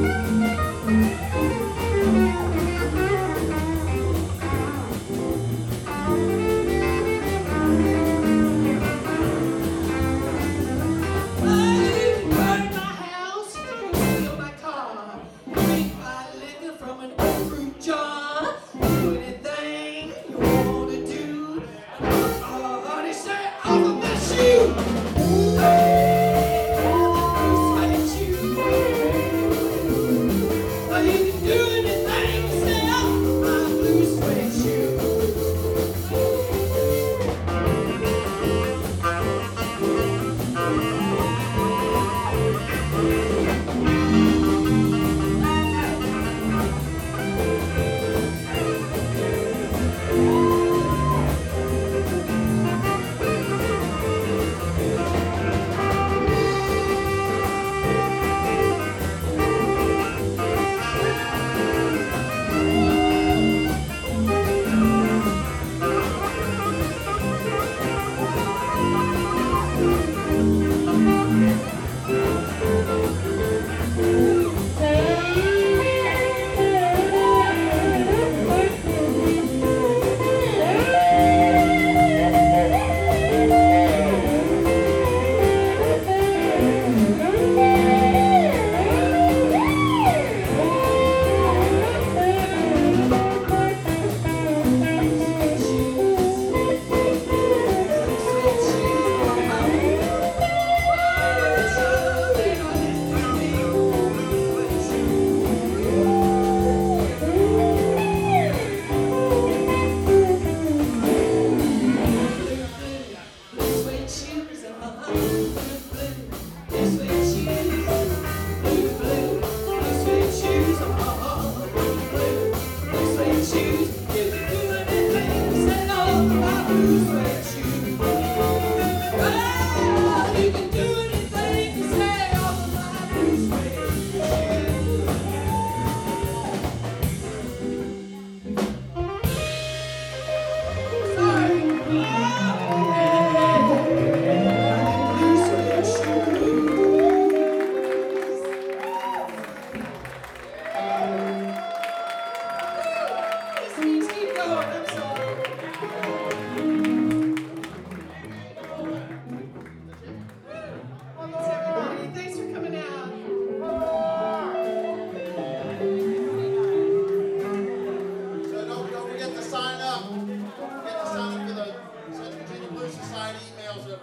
Society emails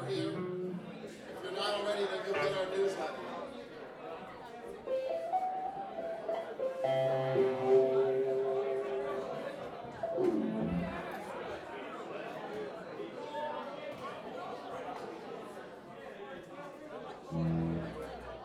over here. If you're not already, then you'll get our newsletter.